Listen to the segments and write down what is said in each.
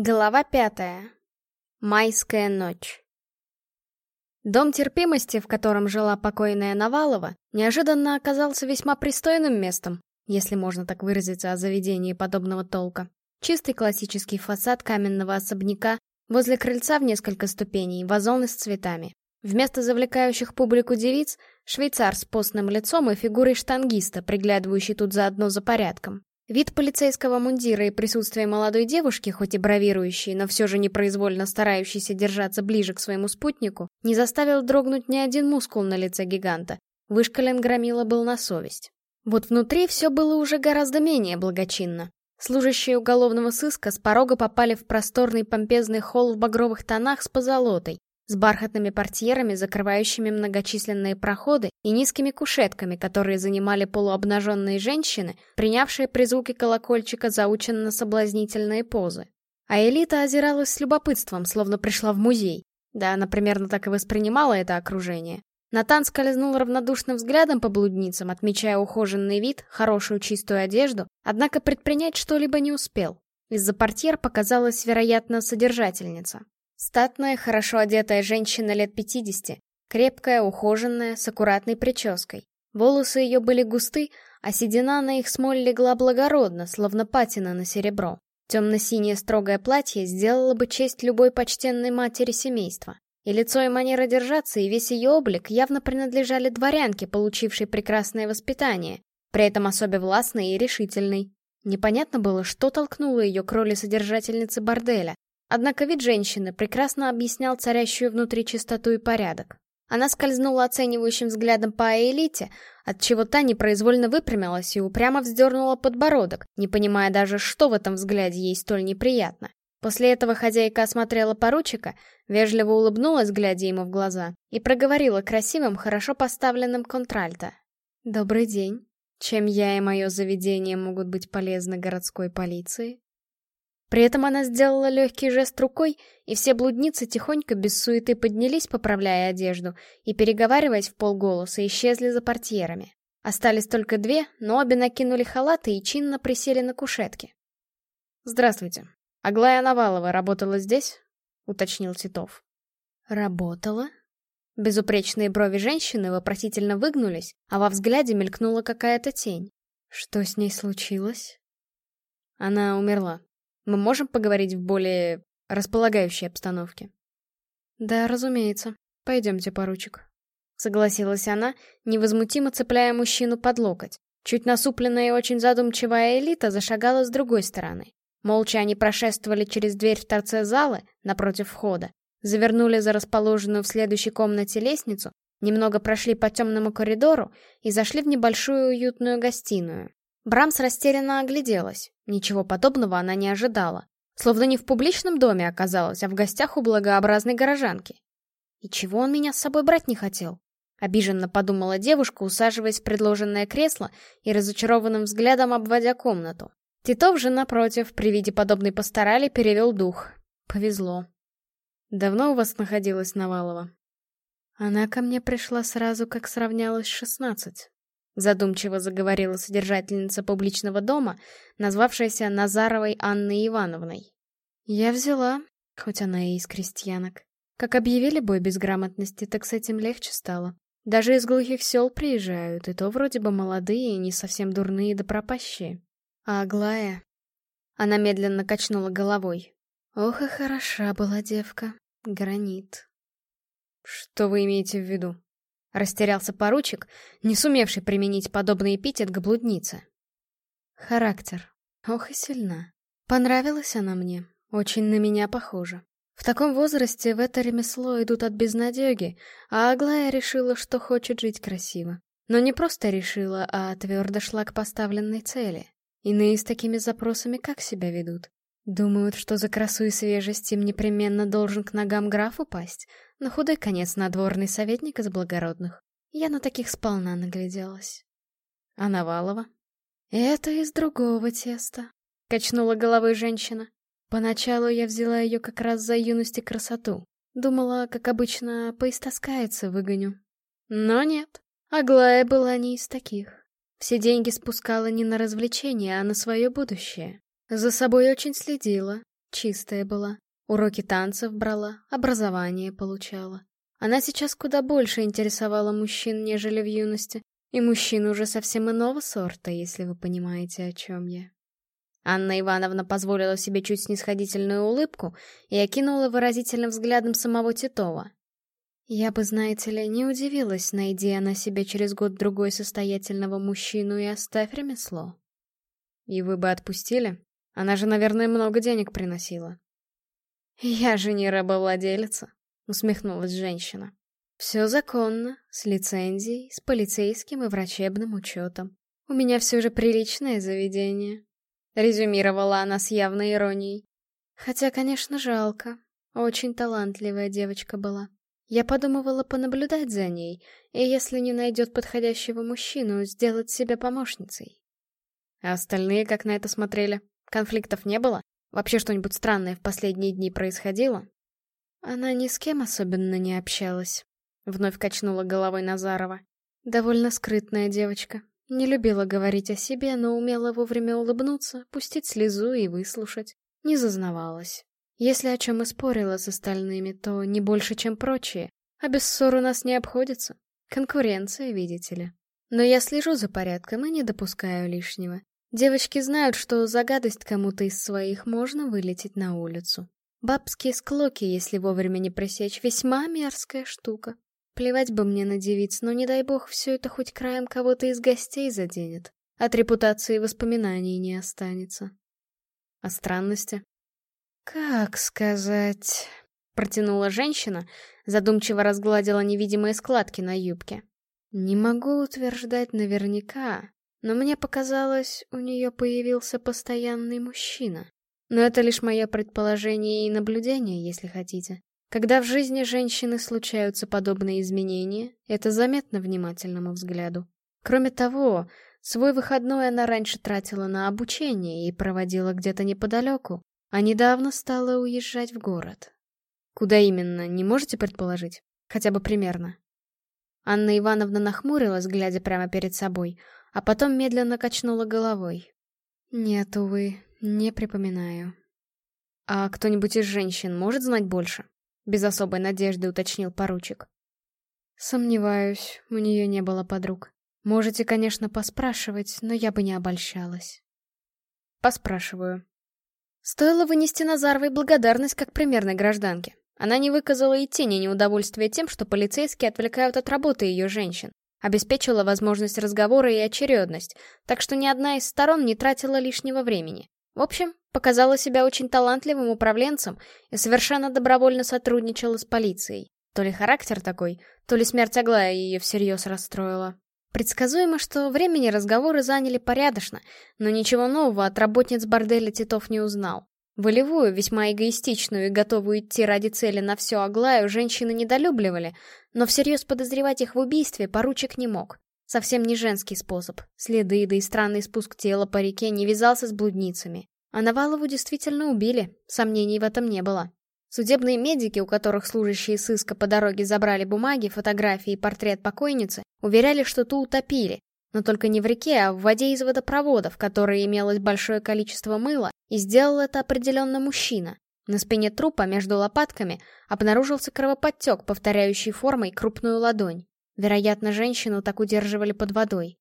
Глава пятая. Майская ночь. Дом терпимости, в котором жила покойная Навалова, неожиданно оказался весьма пристойным местом, если можно так выразиться о заведении подобного толка. Чистый классический фасад каменного особняка, возле крыльца в несколько ступеней, вазоны с цветами. Вместо завлекающих публику девиц — швейцар с постным лицом и фигурой штангиста, приглядывающий тут заодно за порядком. Вид полицейского мундира и присутствие молодой девушки, хоть и бравирующей, но все же непроизвольно старающейся держаться ближе к своему спутнику, не заставил дрогнуть ни один мускул на лице гиганта. Вышкален громила был на совесть. Вот внутри все было уже гораздо менее благочинно. Служащие уголовного сыска с порога попали в просторный помпезный холл в багровых тонах с позолотой, с бархатными портьерами, закрывающими многочисленные проходы, и низкими кушетками, которые занимали полуобнаженные женщины, принявшие при звуке колокольчика заученно-соблазнительные позы. А элита озиралась с любопытством, словно пришла в музей. Да, она примерно так и воспринимала это окружение. Натан скользнул равнодушным взглядом по блудницам, отмечая ухоженный вид, хорошую чистую одежду, однако предпринять что-либо не успел. Из-за портьер показалась, вероятно, содержательница. Статная, хорошо одетая женщина лет 50, крепкая, ухоженная, с аккуратной прической. Волосы ее были густы, а седина на их смоль легла благородно, словно патина на серебро. Темно-синее строгое платье сделало бы честь любой почтенной матери семейства. И лицо и манера держаться, и весь ее облик явно принадлежали дворянке, получившей прекрасное воспитание, при этом особо властной и решительной. Непонятно было, что толкнуло ее к роли содержательницы борделя, Однако вид женщины прекрасно объяснял царящую внутри чистоту и порядок. Она скользнула оценивающим взглядом по элите, отчего та непроизвольно выпрямилась и упрямо вздернула подбородок, не понимая даже, что в этом взгляде ей столь неприятно. После этого хозяйка осмотрела поручика, вежливо улыбнулась, глядя ему в глаза, и проговорила красивым, хорошо поставленным контральто. «Добрый день. Чем я и мое заведение могут быть полезны городской полиции?» При этом она сделала легкий жест рукой, и все блудницы тихонько без суеты поднялись, поправляя одежду, и, переговариваясь в полголоса, исчезли за портьерами. Остались только две, но обе накинули халаты и чинно присели на кушетке. «Здравствуйте. Аглая Навалова работала здесь?» — уточнил Титов. «Работала?» Безупречные брови женщины вопросительно выгнулись, а во взгляде мелькнула какая-то тень. Что с ней случилось? Она умерла. Мы можем поговорить в более располагающей обстановке?» «Да, разумеется. Пойдемте, поручик». Согласилась она, невозмутимо цепляя мужчину под локоть. Чуть насупленная и очень задумчивая элита зашагала с другой стороны. Молча они прошествовали через дверь в торце зала, напротив входа, завернули за расположенную в следующей комнате лестницу, немного прошли по темному коридору и зашли в небольшую уютную гостиную. Брамс растерянно огляделась. Ничего подобного она не ожидала. Словно не в публичном доме оказалась, а в гостях у благообразной горожанки. И чего он меня с собой брать не хотел? Обиженно подумала девушка, усаживаясь в предложенное кресло и разочарованным взглядом обводя комнату. Титов же, напротив, при виде подобной постарали, перевел дух. Повезло. Давно у вас находилась Навалова? Она ко мне пришла сразу, как сравнялась шестнадцать. Задумчиво заговорила содержательница публичного дома, назвавшаяся Назаровой Анной Ивановной. Я взяла, хоть она и из крестьянок. Как объявили бой безграмотности, так с этим легче стало. Даже из глухих сел приезжают, и то вроде бы молодые, не совсем дурные да пропащие. А Аглая... Она медленно качнула головой. Ох и хороша была девка. Гранит. Что вы имеете в виду? Растерялся поручик, не сумевший применить подобный эпитет к блуднице. Характер. Ох и сильна. Понравилась она мне. Очень на меня похожа. В таком возрасте в это ремесло идут от безнадеги, а Аглая решила, что хочет жить красиво. Но не просто решила, а твердо шла к поставленной цели. Иные с такими запросами как себя ведут? Думают, что за красу и свежесть им непременно должен к ногам граф упасть, на худой конец надворный советник из благородных. Я на таких сполна нагляделась. А Навалова? Это из другого теста. Качнула головой женщина. Поначалу я взяла ее как раз за юность и красоту. Думала, как обычно, поистаскается выгоню. Но нет. Аглая была не из таких. Все деньги спускала не на развлечения, а на свое будущее. За собой очень следила. чистая была. Уроки танцев брала, образование получала. Она сейчас куда больше интересовала мужчин, нежели в юности. И мужчин уже совсем иного сорта, если вы понимаете, о чем я. Анна Ивановна позволила себе чуть снисходительную улыбку и окинула выразительным взглядом самого Титова. Я бы, знаете ли, не удивилась, найди она себе через год-другой состоятельного мужчину и оставь ремесло. И вы бы отпустили? Она же, наверное, много денег приносила. Я же не рабовладелица, усмехнулась женщина. Все законно, с лицензией, с полицейским и врачебным учетом. У меня все же приличное заведение. Резюмировала она с явной иронией. Хотя, конечно, жалко. Очень талантливая девочка была. Я подумывала понаблюдать за ней, и если не найдет подходящего мужчину, сделать себя помощницей. А остальные как на это смотрели? Конфликтов не было? Вообще что-нибудь странное в последние дни происходило? Она ни с кем особенно не общалась. Вновь качнула головой Назарова. Довольно скрытная девочка. Не любила говорить о себе, но умела вовремя улыбнуться, пустить слезу и выслушать. Не зазнавалась. Если о чем и спорила с остальными, то не больше, чем прочие. А без ссор у нас не обходится. Конкуренция, видите ли. Но я слежу за порядком и не допускаю лишнего. Девочки знают, что за гадость кому-то из своих можно вылететь на улицу. Бабские склоки, если вовремя не пресечь, весьма мерзкая штука. Плевать бы мне на девиц, но не дай бог все это хоть краем кого-то из гостей заденет. От репутации воспоминаний не останется. А странности? Как сказать... Протянула женщина, задумчиво разгладила невидимые складки на юбке. Не могу утверждать наверняка, но мне показалось, у нее появился постоянный мужчина. Но это лишь мое предположение и наблюдение, если хотите. Когда в жизни женщины случаются подобные изменения, это заметно внимательному взгляду. Кроме того, свой выходной она раньше тратила на обучение и проводила где-то неподалеку, а недавно стала уезжать в город. Куда именно, не можете предположить? Хотя бы примерно. Анна Ивановна нахмурилась, глядя прямо перед собой, а потом медленно качнула головой. Нет, увы, не припоминаю. А кто-нибудь из женщин может знать больше? Без особой надежды уточнил поручик. Сомневаюсь, у нее не было подруг. Можете, конечно, поспрашивать, но я бы не обольщалась. Поспрашиваю. Стоило вынести Назаровой благодарность как примерной гражданке. Она не выказала и тени неудовольствия тем, что полицейские отвлекают от работы ее женщин. Обеспечила возможность разговора и очередность, так что ни одна из сторон не тратила лишнего времени. В общем, показала себя очень талантливым управленцем и совершенно добровольно сотрудничала с полицией. То ли характер такой, то ли смерть Аглая ее всерьез расстроила. Предсказуемо, что времени разговоры заняли порядочно, но ничего нового от работниц борделя Титов не узнал. Волевую, весьма эгоистичную и готовую идти ради цели на все Аглаю женщины недолюбливали, но всерьез подозревать их в убийстве поручик не мог. Совсем не женский способ. Следы, да и странный спуск тела по реке не вязался с блудницами. А Навалову действительно убили, сомнений в этом не было. Судебные медики, у которых служащие сыска по дороге забрали бумаги, фотографии и портрет покойницы, уверяли, что ту утопили. Но только не в реке, а в воде из водопровода, в которой имелось большое количество мыла, и сделал это определенно мужчина. На спине трупа между лопатками обнаружился кровоподтек, повторяющий формой крупную ладонь. Вероятно, женщину так удерживали под водой.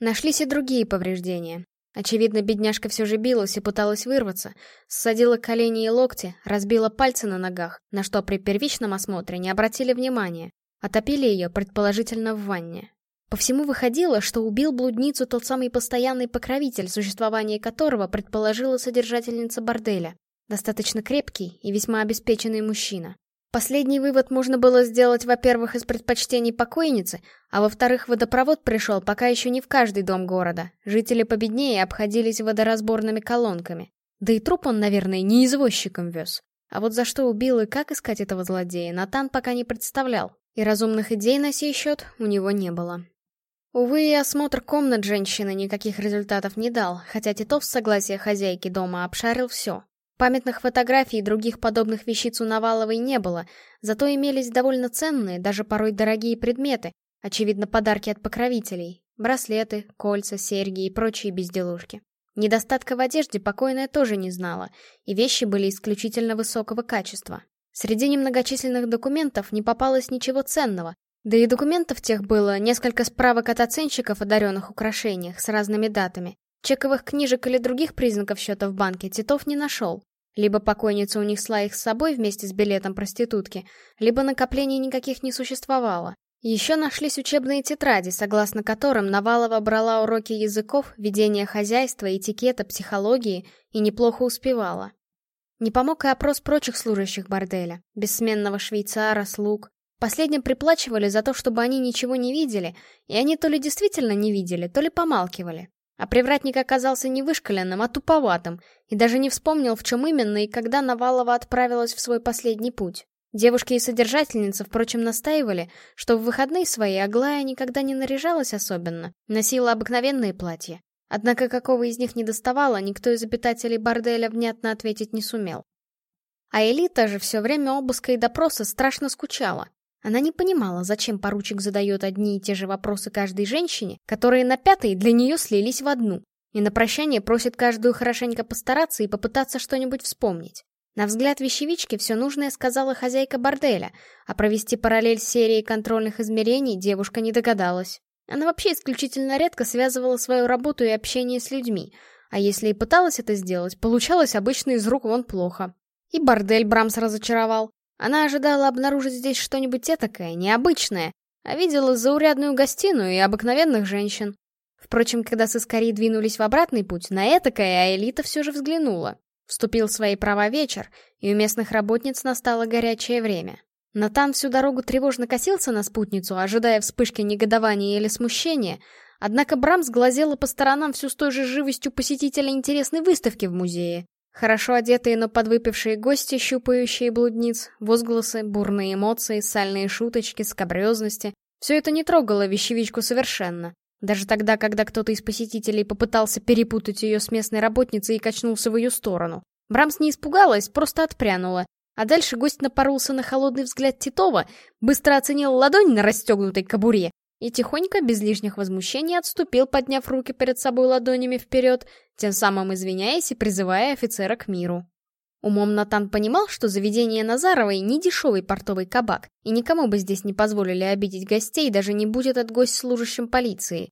Нашлись и другие повреждения. Очевидно, бедняжка все же билась и пыталась вырваться, ссадила колени и локти, разбила пальцы на ногах, на что при первичном осмотре не обратили внимания. Отопили ее, предположительно, в ванне. По всему выходило, что убил блудницу тот самый постоянный покровитель, существование которого предположила содержательница борделя. Достаточно крепкий и весьма обеспеченный мужчина. Последний вывод можно было сделать, во-первых, из предпочтений покойницы, а во-вторых, водопровод пришел пока еще не в каждый дом города. Жители победнее обходились водоразборными колонками. Да и труп он, наверное, не извозчиком вез. А вот за что убил и как искать этого злодея, Натан пока не представлял, и разумных идей на сей счет у него не было. Увы, и осмотр комнат женщины никаких результатов не дал, хотя Титов с согласия хозяйки дома обшарил все. Памятных фотографий и других подобных вещиц у Наваловой не было, зато имелись довольно ценные, даже порой дорогие предметы, очевидно, подарки от покровителей. Браслеты, кольца, серьги и прочие безделушки. Недостатка в одежде покойная тоже не знала, и вещи были исключительно высокого качества. Среди немногочисленных документов не попалось ничего ценного, да и документов тех было несколько справок от оценщиков о даренных украшениях с разными датами. Чековых книжек или других признаков счета в банке Титов не нашел. Либо покойница унесла их с собой вместе с билетом проститутки, либо накоплений никаких не существовало. Еще нашлись учебные тетради, согласно которым Навалова брала уроки языков, ведения хозяйства, этикета, психологии и неплохо успевала. Не помог и опрос прочих служащих борделя, бессменного швейцара, слуг. Последним приплачивали за то, чтобы они ничего не видели, и они то ли действительно не видели, то ли помалкивали. А привратник оказался не вышкаленным, а туповатым, и даже не вспомнил, в чем именно и когда Навалова отправилась в свой последний путь. Девушки и содержательницы, впрочем, настаивали, что в выходные свои Аглая никогда не наряжалась особенно, носила обыкновенные платья. Однако какого из них не доставало, никто из обитателей борделя внятно ответить не сумел. А Элита же все время обыска и допроса страшно скучала. Она не понимала, зачем поручик задает одни и те же вопросы каждой женщине, которые на пятой для нее слились в одну, и на прощание просит каждую хорошенько постараться и попытаться что-нибудь вспомнить. На взгляд вещевички все нужное сказала хозяйка борделя, а провести параллель с серией контрольных измерений девушка не догадалась. Она вообще исключительно редко связывала свою работу и общение с людьми, а если и пыталась это сделать, получалось обычно из рук вон плохо. И бордель Брамс разочаровал. Она ожидала обнаружить здесь что-нибудь этакое, необычное, а видела заурядную гостиную и обыкновенных женщин. Впрочем, когда сыскари двинулись в обратный путь, на этакое Аэлита все же взглянула. Вступил в свои права вечер, и у местных работниц настало горячее время. Натан всю дорогу тревожно косился на спутницу, ожидая вспышки негодования или смущения, однако Брамс глазела по сторонам всю с той же живостью посетителя интересной выставки в музее. Хорошо одетые, но подвыпившие гости, щупающие блудниц, возгласы, бурные эмоции, сальные шуточки, скобрезности — все это не трогало вещевичку совершенно. Даже тогда, когда кто-то из посетителей попытался перепутать ее с местной работницей и качнулся в ее сторону. Брамс не испугалась, просто отпрянула. А дальше гость напоролся на холодный взгляд Титова, быстро оценил ладонь на расстегнутой кобуре и тихонько, без лишних возмущений, отступил, подняв руки перед собой ладонями вперед, тем самым извиняясь и призывая офицера к миру. Умом Натан понимал, что заведение Назаровой не дешевый портовый кабак, и никому бы здесь не позволили обидеть гостей, даже не будет этот гость служащим полиции.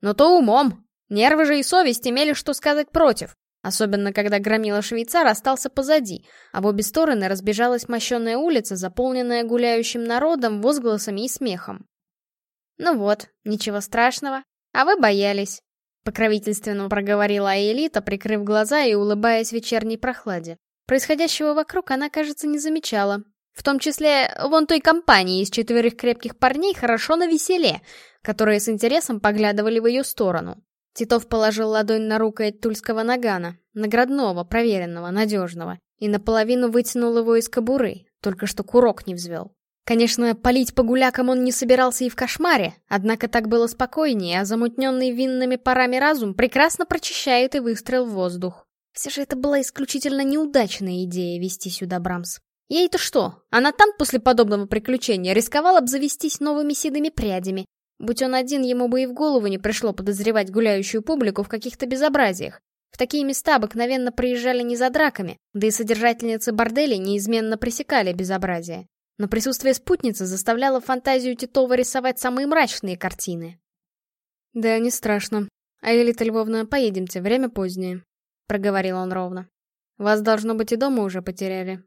Но то умом. Нервы же и совесть имели что сказать против. Особенно, когда громила швейцар остался позади, а в обе стороны разбежалась мощенная улица, заполненная гуляющим народом, возгласами и смехом. «Ну вот, ничего страшного. А вы боялись», — покровительственно проговорила Аэлита, прикрыв глаза и улыбаясь вечерней прохладе. Происходящего вокруг она, кажется, не замечала. В том числе вон той компании из четверых крепких парней хорошо на веселе, которые с интересом поглядывали в ее сторону. Титов положил ладонь на рукоять тульского нагана, наградного, проверенного, надежного, и наполовину вытянул его из кобуры, только что курок не взвел. Конечно, палить по гулякам он не собирался и в кошмаре, однако так было спокойнее, а замутненный винными парами разум прекрасно прочищает и выстрел в воздух. Все же это была исключительно неудачная идея вести сюда Брамс. Ей-то что? Она там после подобного приключения рисковала обзавестись новыми седыми прядями. Будь он один, ему бы и в голову не пришло подозревать гуляющую публику в каких-то безобразиях. В такие места обыкновенно приезжали не за драками, да и содержательницы борделей неизменно пресекали безобразие. Но присутствие спутницы заставляло фантазию Титова рисовать самые мрачные картины. «Да, не страшно. А Элита Львовна, поедемте, время позднее», — проговорил он ровно. «Вас, должно быть, и дома уже потеряли».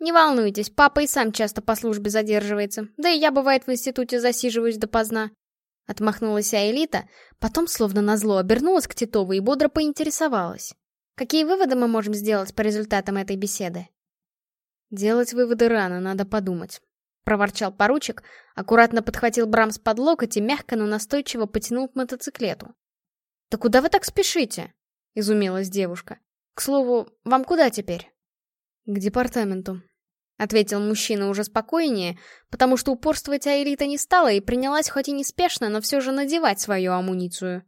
«Не волнуйтесь, папа и сам часто по службе задерживается, да и я, бывает, в институте засиживаюсь допоздна». Отмахнулась Аэлита, потом, словно назло, обернулась к Титову и бодро поинтересовалась. «Какие выводы мы можем сделать по результатам этой беседы?» «Делать выводы рано, надо подумать», — проворчал поручик, аккуратно подхватил Брамс под локоть и мягко, но настойчиво потянул к мотоциклету. «Да куда вы так спешите?» — изумилась девушка. «К слову, вам куда теперь?» «К департаменту», — ответил мужчина уже спокойнее, потому что упорствовать Аэлита не стала и принялась хоть и неспешно, но все же надевать свою амуницию.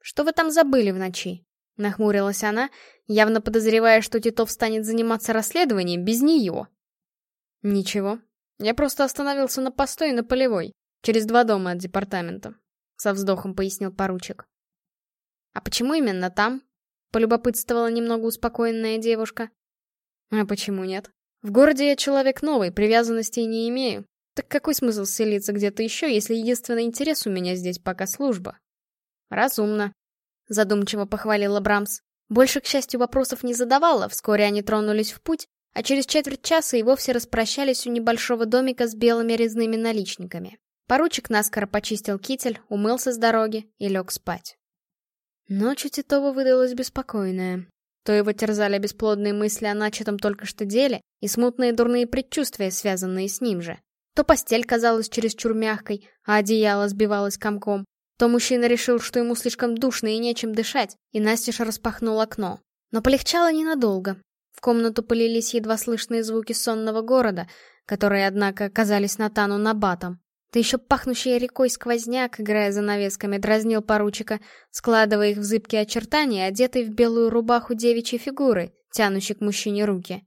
«Что вы там забыли в ночи?» — нахмурилась она, явно подозревая, что Титов станет заниматься расследованием без нее. «Ничего. Я просто остановился на постой на полевой, через два дома от департамента», — со вздохом пояснил поручик. «А почему именно там?» Полюбопытствовала немного успокоенная девушка. А почему нет? В городе я человек новый, привязанностей не имею. Так какой смысл селиться где-то еще, если единственный интерес у меня здесь пока служба? Разумно. Задумчиво похвалила Брамс. Больше, к счастью, вопросов не задавала, вскоре они тронулись в путь, а через четверть часа и вовсе распрощались у небольшого домика с белыми резными наличниками. Поручик наскоро почистил китель, умылся с дороги и лег спать. Ночь у Титова выдалась беспокойная. То его терзали бесплодные мысли о начатом только что деле и смутные дурные предчувствия, связанные с ним же. То постель казалась чересчур мягкой, а одеяло сбивалось комком, то мужчина решил, что ему слишком душно и нечем дышать, и настежь распахнул окно. Но полегчало ненадолго. В комнату полились едва слышные звуки сонного города, которые, однако, казались Натану набатом. Да еще пахнущий рекой сквозняк, играя за навесками, дразнил поручика, складывая их в зыбкие очертания, одетый в белую рубаху девичьей фигуры, тянущей к мужчине руки.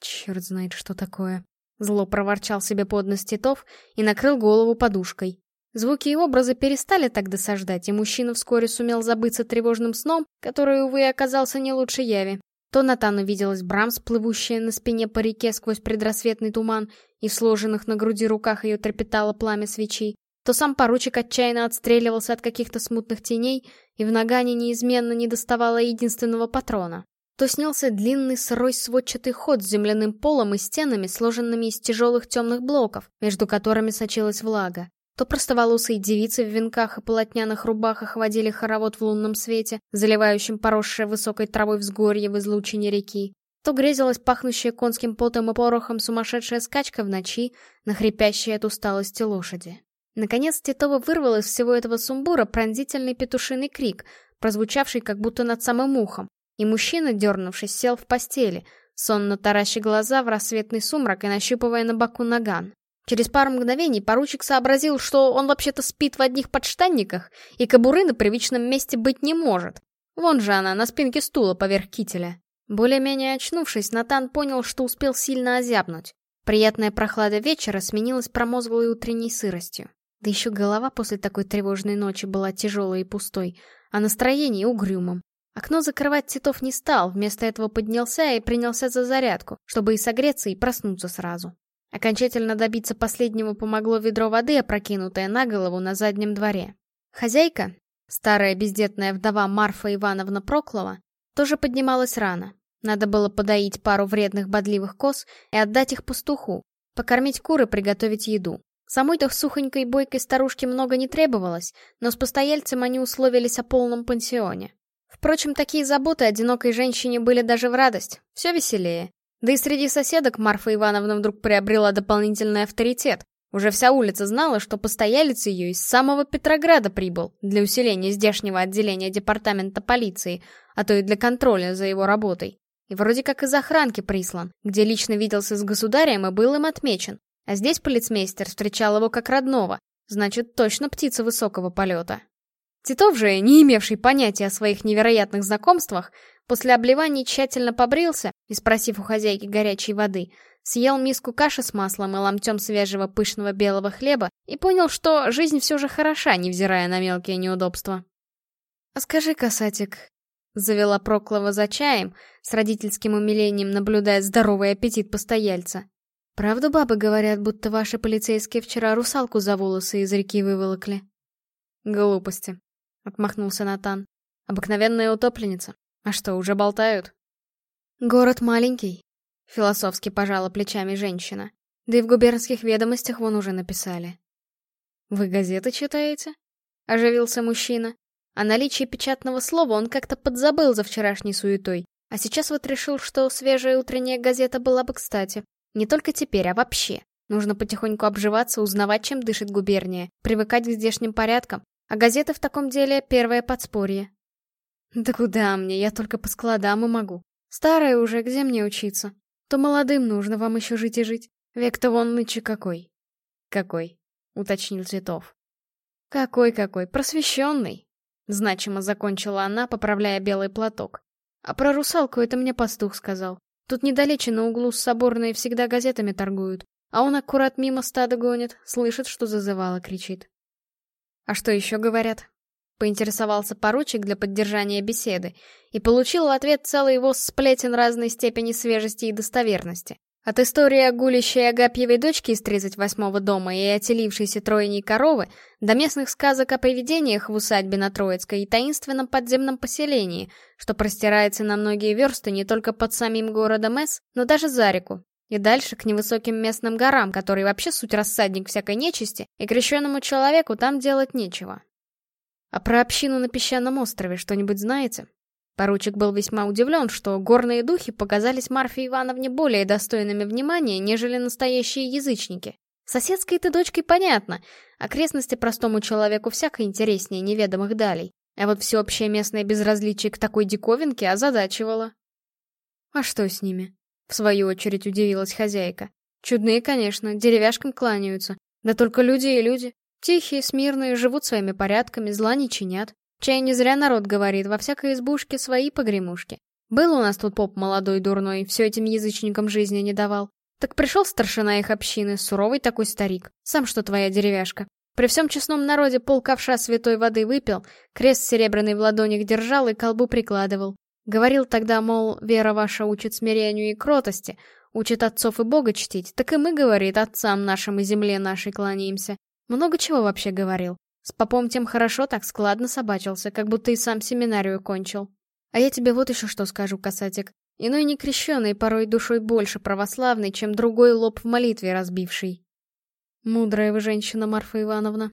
Черт знает, что такое. Зло проворчал себе под нос Титов и накрыл голову подушкой. Звуки и образы перестали так досаждать, и мужчина вскоре сумел забыться тревожным сном, который, увы, оказался не лучше яви. То Натану виделась Брамс, плывущая на спине по реке сквозь предрассветный туман, и в сложенных на груди руках ее трепетало пламя свечей, то сам поручик отчаянно отстреливался от каких-то смутных теней, и в нагане неизменно не доставало единственного патрона. То снялся длинный сырой сводчатый ход с земляным полом и стенами, сложенными из тяжелых темных блоков, между которыми сочилась влага. То простоволосые девицы в венках и полотняных рубахах водили хоровод в лунном свете, заливающем поросшее высокой травой взгорье в излучине реки. То грезилась пахнущая конским потом и порохом сумасшедшая скачка в ночи на хрипящей от усталости лошади. Наконец Титова вырвал из всего этого сумбура пронзительный петушиный крик, прозвучавший как будто над самым ухом, и мужчина, дернувшись, сел в постели, сонно тараща глаза в рассветный сумрак и нащупывая на боку наган. Через пару мгновений поручик сообразил, что он вообще-то спит в одних подштанниках, и кобуры на привычном месте быть не может. Вон же она, на спинке стула поверх кителя. Более-менее очнувшись, Натан понял, что успел сильно озябнуть. Приятная прохлада вечера сменилась промозглой утренней сыростью. Да еще голова после такой тревожной ночи была тяжелой и пустой, а настроение угрюмым. Окно закрывать Титов не стал, вместо этого поднялся и принялся за зарядку, чтобы и согреться, и проснуться сразу. Окончательно добиться последнего помогло ведро воды, опрокинутое на голову на заднем дворе. Хозяйка, старая бездетная вдова Марфа Ивановна Проклова, тоже поднималась рано. Надо было подоить пару вредных бодливых коз и отдать их пастуху, покормить куры, приготовить еду. Самой-то сухонькой бойкой старушке много не требовалось, но с постояльцем они условились о полном пансионе. Впрочем, такие заботы одинокой женщине были даже в радость, все веселее. Да и среди соседок Марфа Ивановна вдруг приобрела дополнительный авторитет. Уже вся улица знала, что постоялец ее из самого Петрограда прибыл для усиления здешнего отделения департамента полиции, а то и для контроля за его работой. И вроде как из охранки прислан, где лично виделся с государем и был им отмечен. А здесь полицмейстер встречал его как родного, значит, точно птица высокого полета. Титов же, не имевший понятия о своих невероятных знакомствах, После обливания тщательно побрился и, спросив у хозяйки горячей воды, съел миску каши с маслом и ломтем свежего пышного белого хлеба и понял, что жизнь все же хороша, невзирая на мелкие неудобства. «А скажи, касатик», — завела Проклова за чаем, с родительским умилением наблюдая здоровый аппетит постояльца. «Правда бабы говорят, будто ваши полицейские вчера русалку за волосы из реки выволокли?» «Глупости», — отмахнулся Натан. «Обыкновенная утопленница. А что, уже болтают? Город маленький, философски пожала плечами женщина. Да и в губернских ведомостях вон уже написали. Вы газеты читаете? Оживился мужчина. О наличии печатного слова он как-то подзабыл за вчерашней суетой. А сейчас вот решил, что свежая утренняя газета была бы кстати. Не только теперь, а вообще. Нужно потихоньку обживаться, узнавать, чем дышит губерния, привыкать к здешним порядкам. А газеты в таком деле — первое подспорье. Да куда мне, я только по складам и могу. Старая уже, где мне учиться? То молодым нужно вам еще жить и жить. Век-то вон нынче какой. Какой? Уточнил Цветов. Какой-какой, просвещенный. Значимо закончила она, поправляя белый платок. А про русалку это мне пастух сказал. Тут недалече на углу с соборной всегда газетами торгуют. А он аккурат мимо стада гонит, слышит, что зазывало, кричит. А что еще говорят? Поинтересовался поручик для поддержания беседы и получил в ответ целый его сплетен разной степени свежести и достоверности. От истории о гулящей Агапьевой дочке из 38-го дома и отелившейся тройней коровы до местных сказок о привидениях в усадьбе на Троицкой и таинственном подземном поселении, что простирается на многие версты не только под самим городом С, но даже за реку, и дальше к невысоким местным горам, которые вообще суть рассадник всякой нечисти, и крещенному человеку там делать нечего. А про общину на песчаном острове что-нибудь знаете? Поручик был весьма удивлен, что горные духи показались Марфе Ивановне более достойными внимания, нежели настоящие язычники. Соседской ты дочкой понятно, окрестности простому человеку всяко интереснее неведомых далей, а вот всеобщее местное безразличие к такой диковинке озадачивало. А что с ними? В свою очередь удивилась хозяйка. Чудные, конечно, деревяшкам кланяются, да только люди и люди. Тихие, смирные, живут своими порядками, зла не чинят. Чай не зря народ говорит, во всякой избушке свои погремушки. Был у нас тут поп молодой дурной, все этим язычникам жизни не давал. Так пришел старшина их общины, суровый такой старик, сам что твоя деревяшка. При всем честном народе пол ковша святой воды выпил, крест серебряный в ладонях держал и колбу прикладывал. Говорил тогда, мол, вера ваша учит смирению и кротости, учит отцов и Бога чтить, так и мы, говорит, отцам нашим и земле нашей кланяемся. Много чего вообще говорил. С попом тем хорошо так складно собачился, как будто и сам семинарию кончил. А я тебе вот еще что скажу, касатик. Иной некрещенный порой душой больше православный, чем другой лоб в молитве разбивший. Мудрая вы женщина, Марфа Ивановна.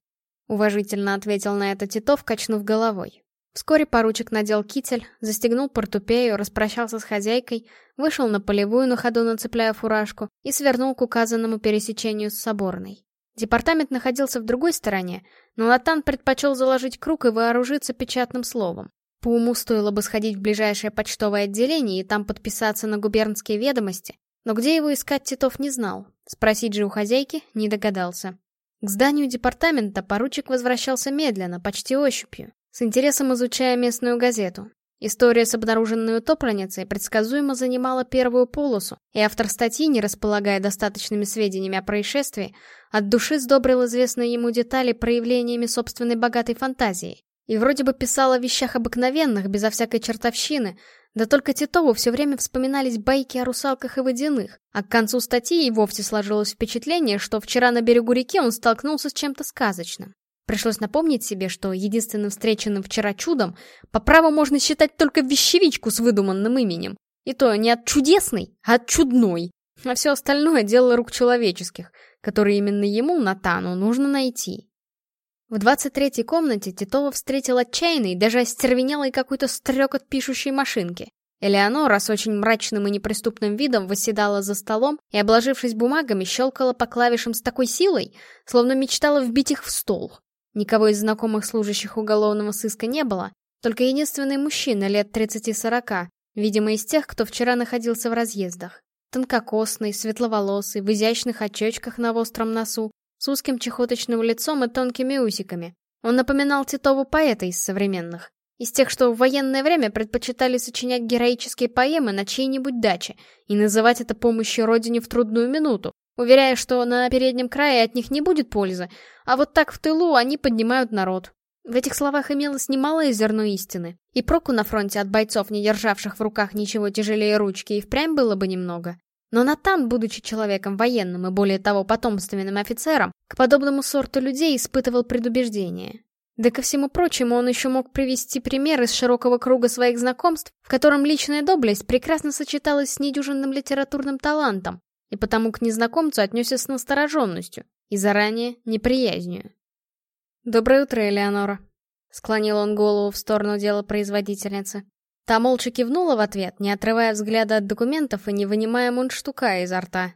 Уважительно ответил на это Титов, качнув головой. Вскоре поручик надел китель, застегнул портупею, распрощался с хозяйкой, вышел на полевую на ходу нацепляя фуражку и свернул к указанному пересечению с Соборной. Департамент находился в другой стороне, но Натан предпочел заложить круг и вооружиться печатным словом. По уму стоило бы сходить в ближайшее почтовое отделение и там подписаться на губернские ведомости, но где его искать Титов не знал. Спросить же у хозяйки не догадался. К зданию департамента поручик возвращался медленно, почти ощупью, с интересом изучая местную газету. История с обнаруженной утопленницей предсказуемо занимала первую полосу, и автор статьи, не располагая достаточными сведениями о происшествии, от души сдобрил известные ему детали проявлениями собственной богатой фантазии. И вроде бы писал о вещах обыкновенных, безо всякой чертовщины, да только Титову все время вспоминались байки о русалках и водяных, а к концу статьи и вовсе сложилось впечатление, что вчера на берегу реки он столкнулся с чем-то сказочным. Пришлось напомнить себе, что единственным встреченным вчера чудом по праву можно считать только вещевичку с выдуманным именем. И то не от чудесной, а от чудной. А все остальное дело рук человеческих, которые именно ему, Натану, нужно найти. В 23-й комнате Титова встретил отчаянный, даже остервенелый какой-то стрекот пишущей машинки. Элеонора с очень мрачным и неприступным видом восседала за столом и, обложившись бумагами, щелкала по клавишам с такой силой, словно мечтала вбить их в стол. Никого из знакомых служащих уголовного сыска не было, только единственный мужчина лет 30-40, видимо, из тех, кто вчера находился в разъездах. Тонкокосный, светловолосый, в изящных очечках на остром носу, с узким чехоточным лицом и тонкими усиками. Он напоминал Титову поэта из современных. Из тех, что в военное время предпочитали сочинять героические поэмы на чьей-нибудь даче и называть это помощью родине в трудную минуту, уверяя, что на переднем крае от них не будет пользы, а вот так в тылу они поднимают народ. В этих словах имелось немалое зерно истины, и проку на фронте от бойцов, не державших в руках ничего тяжелее ручки, и впрямь было бы немного. Но Натан, будучи человеком военным и более того потомственным офицером, к подобному сорту людей испытывал предубеждение. Да ко всему прочему, он еще мог привести пример из широкого круга своих знакомств, в котором личная доблесть прекрасно сочеталась с недюжинным литературным талантом, и потому к незнакомцу отнесся с настороженностью и заранее неприязнью. «Доброе утро, Элеонора», — склонил он голову в сторону дела производительницы. Та молча кивнула в ответ, не отрывая взгляда от документов и не вынимая мундштука изо рта.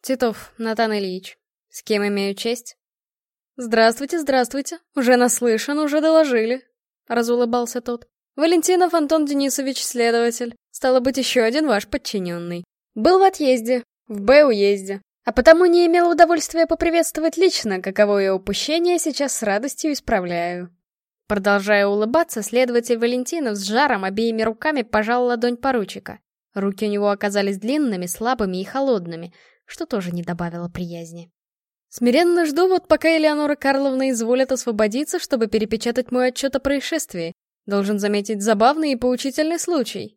«Титов, Натан Ильич, с кем имею честь?» «Здравствуйте, здравствуйте, уже наслышан, уже доложили», — разулыбался тот. «Валентинов Антон Денисович, следователь, стало быть, еще один ваш подчиненный. Был в отъезде, в Б-уезде. А потому не имел удовольствия поприветствовать лично, каковое упущение сейчас с радостью исправляю. Продолжая улыбаться, следователь Валентинов с жаром обеими руками пожал ладонь поручика. Руки у него оказались длинными, слабыми и холодными, что тоже не добавило приязни. Смиренно жду, вот пока Элеонора Карловна изволит освободиться, чтобы перепечатать мой отчет о происшествии. Должен заметить забавный и поучительный случай.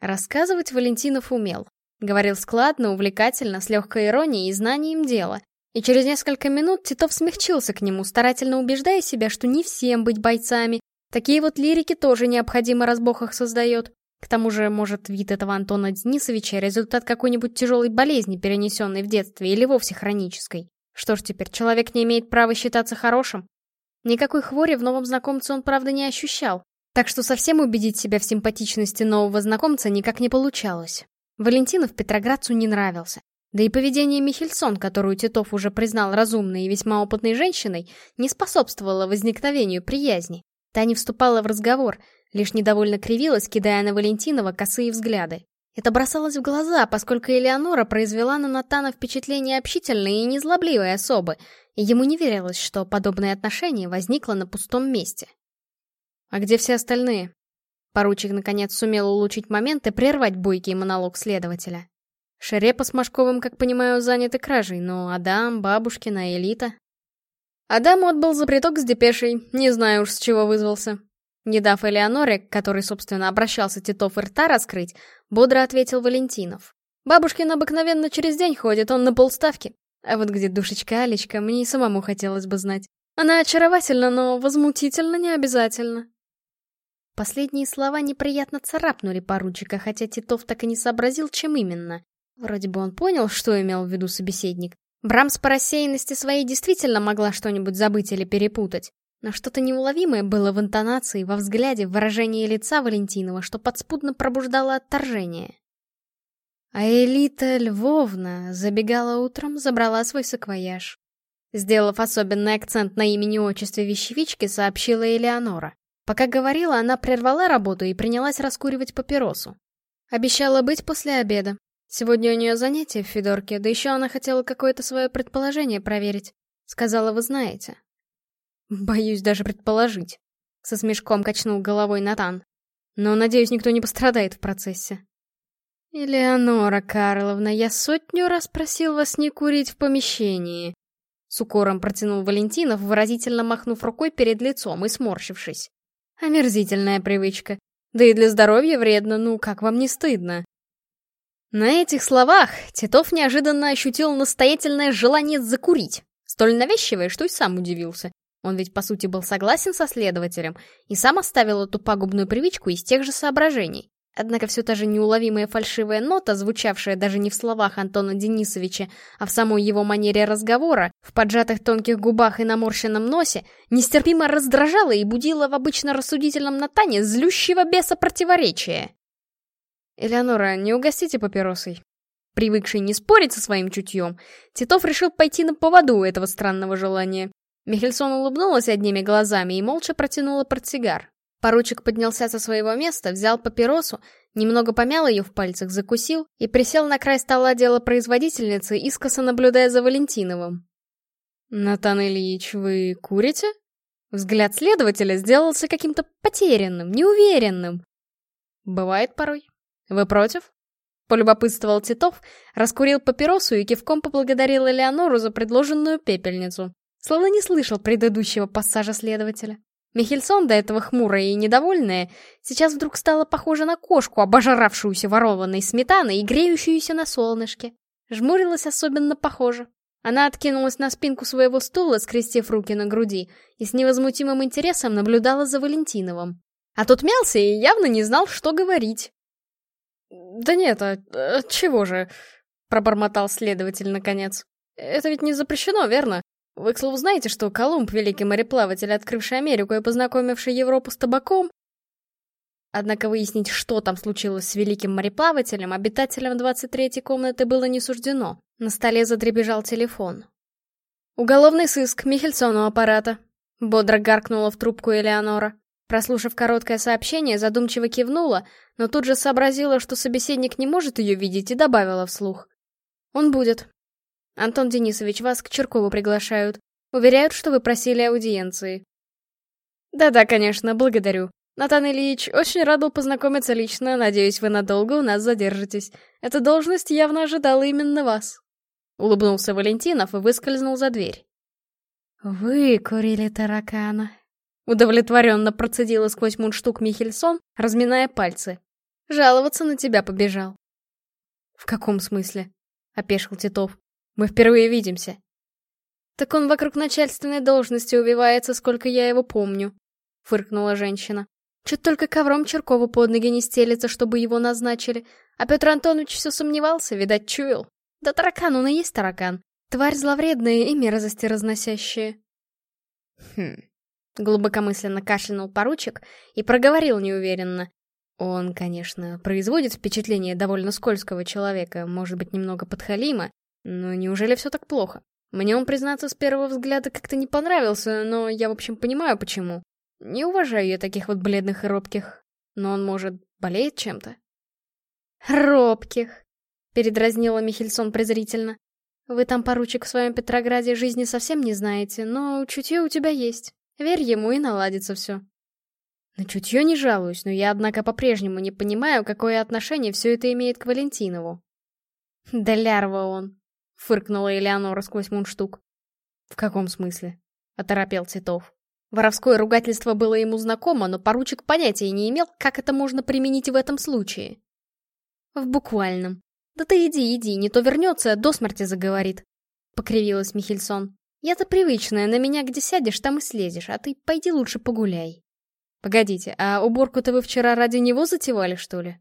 Рассказывать Валентинов умел. Говорил складно, увлекательно, с легкой иронией и знанием дела. И через несколько минут Титов смягчился к нему, старательно убеждая себя, что не всем быть бойцами. Такие вот лирики тоже необходимо разбог их создает. К тому же, может, вид этого Антона Денисовича — результат какой-нибудь тяжелой болезни, перенесенной в детстве, или вовсе хронической. Что ж теперь, человек не имеет права считаться хорошим? Никакой хвори в новом знакомце он, правда, не ощущал. Так что совсем убедить себя в симпатичности нового знакомца никак не получалось. Валентинов Петроградцу не нравился. Да и поведение Михельсон, которую Титов уже признал разумной и весьма опытной женщиной, не способствовало возникновению приязни. Та не вступала в разговор, Лишь недовольно кривилась, кидая на Валентинова косые взгляды. Это бросалось в глаза, поскольку Элеонора произвела на Натана впечатление общительной и незлобливой особы, и ему не верилось, что подобное отношение возникло на пустом месте. «А где все остальные?» Поручик наконец сумел улучшить момент и прервать бойкий монолог следователя. Шерепа с Машковым, как понимаю, заняты кражей, но Адам, Бабушкина, Элита... Адам отбыл за приток с депешей, не знаю уж с чего вызвался. Не дав Элеоноре, который, собственно, обращался Титов и рта раскрыть, бодро ответил Валентинов. Бабушкин обыкновенно через день ходит, он на полставки. А вот где душечка Алечка, мне и самому хотелось бы знать. Она очаровательна, но возмутительно не обязательно. Последние слова неприятно царапнули поручика, хотя Титов так и не сообразил, чем именно. Вроде бы он понял, что имел в виду собеседник. Брамс по рассеянности своей действительно могла что-нибудь забыть или перепутать. Но что-то неуловимое было в интонации, во взгляде, в выражении лица Валентинова, что подспудно пробуждало отторжение. А Элита Львовна забегала утром, забрала свой саквояж. Сделав особенный акцент на имени-отчестве вещевички, сообщила Элеонора. Пока говорила, она прервала работу и принялась раскуривать папиросу. Обещала быть после обеда. Сегодня у нее занятие в Федорке, да еще она хотела какое-то свое предположение проверить. Сказала, вы знаете. Боюсь даже предположить. Со смешком качнул головой Натан. Но, надеюсь, никто не пострадает в процессе. «Элеонора Карловна, я сотню раз просил вас не курить в помещении», с укором протянул Валентинов, выразительно махнув рукой перед лицом и сморщившись. Омерзительная привычка. Да и для здоровья вредно, ну как вам не стыдно? На этих словах Титов неожиданно ощутил настоятельное желание закурить, столь навязчивое, что и сам удивился. Он ведь, по сути, был согласен со следователем и сам оставил эту пагубную привычку из тех же соображений. Однако все та же неуловимая фальшивая нота, звучавшая даже не в словах Антона Денисовича, а в самой его манере разговора, в поджатых тонких губах и наморщенном носе, нестерпимо раздражала и будила в обычно рассудительном Натане злющего беса противоречия. «Элеонора, не угостите папиросой?» Привыкший не спорить со своим чутьем, Титов решил пойти на поводу этого странного желания. Михельсон улыбнулась одними глазами и молча протянула портсигар. Поручик поднялся со своего места, взял папиросу, немного помял ее в пальцах, закусил и присел на край стола делопроизводительницы, искоса наблюдая за Валентиновым. «Натан Ильич, вы курите?» Взгляд следователя сделался каким-то потерянным, неуверенным. «Бывает порой. Вы против?» Полюбопытствовал Титов, раскурил папиросу и кивком поблагодарил Элеонору за предложенную пепельницу. Словно не слышал предыдущего пассажа следователя. Михельсон, до этого хмурая и недовольная, сейчас вдруг стала похожа на кошку, обожравшуюся ворованной сметаной и греющуюся на солнышке. Жмурилась особенно похоже. Она откинулась на спинку своего стула, скрестив руки на груди, и с невозмутимым интересом наблюдала за Валентиновым. А тот мялся и явно не знал, что говорить. «Да нет, а, а чего же?» — пробормотал следователь наконец. «Это ведь не запрещено, верно? Вы, к слову, знаете, что Колумб, великий мореплаватель, открывший Америку и познакомивший Европу с табаком? Однако выяснить, что там случилось с великим мореплавателем, обитателям 23-й комнаты было не суждено. На столе задребежал телефон. «Уголовный сыск, Михельсону аппарата», — бодро гаркнула в трубку Элеонора. Прослушав короткое сообщение, задумчиво кивнула, но тут же сообразила, что собеседник не может ее видеть, и добавила вслух. «Он будет. Антон Денисович, вас к Черкову приглашают. Уверяют, что вы просили аудиенции. Да-да, конечно, благодарю. Натан Ильич, очень рад был познакомиться лично, надеюсь, вы надолго у нас задержитесь. Эта должность явно ожидала именно вас. — улыбнулся Валентинов и выскользнул за дверь. «Вы курили таракана», — удовлетворенно процедила сквозь мундштук Михельсон, разминая пальцы. «Жаловаться на тебя побежал». «В каком смысле?» — опешил Титов. «Мы впервые видимся». «Так он вокруг начальственной должности убивается, сколько я его помню», — фыркнула женщина. «Чуть только ковром Черкову под ноги не стелится, чтобы его назначили, а Петр Антонович все сомневался, видать, чуял. Да таракан он и есть таракан. Тварь зловредная и мерзости разносящая». «Хм...» — глубокомысленно кашлянул поручик и проговорил неуверенно. Он, конечно, производит впечатление довольно скользкого человека, может быть, немного подхалима, но неужели все так плохо? Мне он, признаться, с первого взгляда как-то не понравился, но я, в общем, понимаю, почему. Не уважаю я таких вот бледных и робких. Но он, может, болеет чем-то? «Робких!» — передразнила Михельсон презрительно. «Вы там, поручик, в своем Петрограде жизни совсем не знаете, но чутье у тебя есть. Верь ему, и наладится все». На чутье не жалуюсь, но я, однако, по-прежнему не понимаю, какое отношение все это имеет к Валентинову. «Да лярва он!» — фыркнула Элеонора сквозь мундштук. «В каком смысле?» — оторопел Титов. Воровское ругательство было ему знакомо, но поручик понятия не имел, как это можно применить в этом случае. «В буквальном. Да ты иди, иди, не то вернется, до смерти заговорит», — покривилась Михельсон. «Я-то привычная, на меня где сядешь, там и слезешь, а ты пойди лучше погуляй». Погодите, а уборку-то вы вчера ради него затевали, что ли?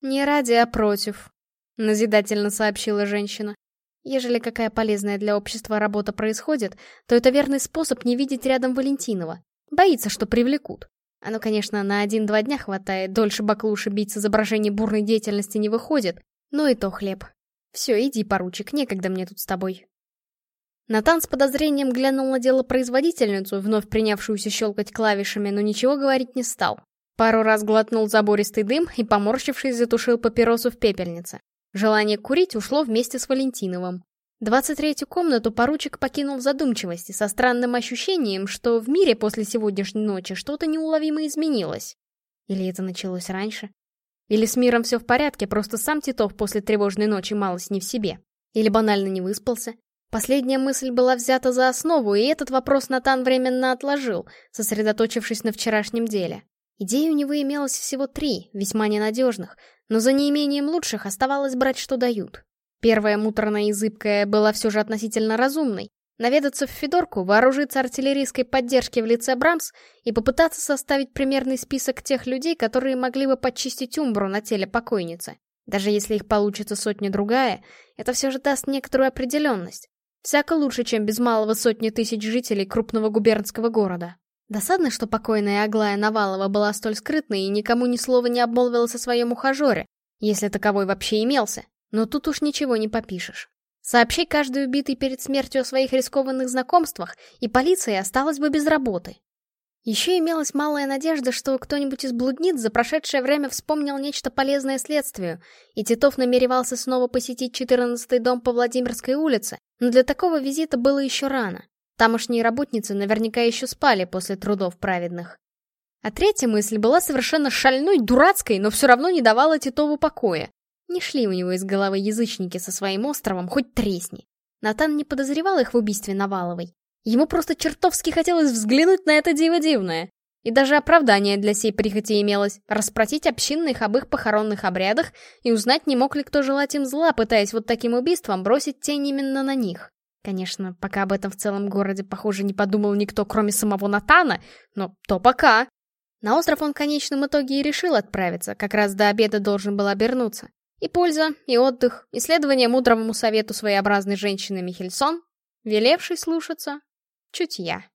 Не ради, а против, назидательно сообщила женщина. Ежели какая полезная для общества работа происходит, то это верный способ не видеть рядом Валентинова. Боится, что привлекут. Оно, конечно, на один-два дня хватает, дольше баклуши бить с изображений бурной деятельности не выходит, но и то хлеб. Все, иди, поручик, некогда мне тут с тобой. Натан с подозрением глянул на дело производительницу, вновь принявшуюся щелкать клавишами, но ничего говорить не стал. Пару раз глотнул забористый дым и, поморщившись, затушил папиросу в пепельнице. Желание курить ушло вместе с Валентиновым. Двадцать третью комнату поручик покинул в задумчивости, со странным ощущением, что в мире после сегодняшней ночи что-то неуловимо изменилось. Или это началось раньше? Или с миром все в порядке, просто сам Титов после тревожной ночи малость не в себе? Или банально не выспался? Последняя мысль была взята за основу, и этот вопрос Натан временно отложил, сосредоточившись на вчерашнем деле. Идей у него имелось всего три, весьма ненадежных, но за неимением лучших оставалось брать, что дают. Первая муторная и зыбкая была все же относительно разумной. Наведаться в Федорку, вооружиться артиллерийской поддержкой в лице Брамс и попытаться составить примерный список тех людей, которые могли бы подчистить умбру на теле покойницы. Даже если их получится сотня-другая, это все же даст некоторую определенность. Всяко лучше, чем без малого сотни тысяч жителей крупного губернского города. Досадно, что покойная Аглая Навалова была столь скрытной и никому ни слова не обмолвилась о своем ухажере, если таковой вообще имелся. Но тут уж ничего не попишешь. Сообщи каждый убитый перед смертью о своих рискованных знакомствах, и полиция осталась бы без работы. Еще имелась малая надежда, что кто-нибудь из блудниц за прошедшее время вспомнил нечто полезное следствию, и Титов намеревался снова посетить 14-й дом по Владимирской улице, но для такого визита было еще рано. Тамошние работницы наверняка еще спали после трудов праведных. А третья мысль была совершенно шальной, дурацкой, но все равно не давала Титову покоя. Не шли у него из головы язычники со своим островом, хоть тресни. Натан не подозревал их в убийстве Наваловой. Ему просто чертовски хотелось взглянуть на это диво дивное. И даже оправдание для сей прихоти имелось — расспросить общинных об их похоронных обрядах и узнать, не мог ли кто желать им зла, пытаясь вот таким убийством бросить тень именно на них. Конечно, пока об этом в целом городе, похоже, не подумал никто, кроме самого Натана, но то пока. На остров он в конечном итоге и решил отправиться, как раз до обеда должен был обернуться. И польза, и отдых, исследование мудровому совету своеобразной женщины Михельсон, велевшей слушаться, чутья.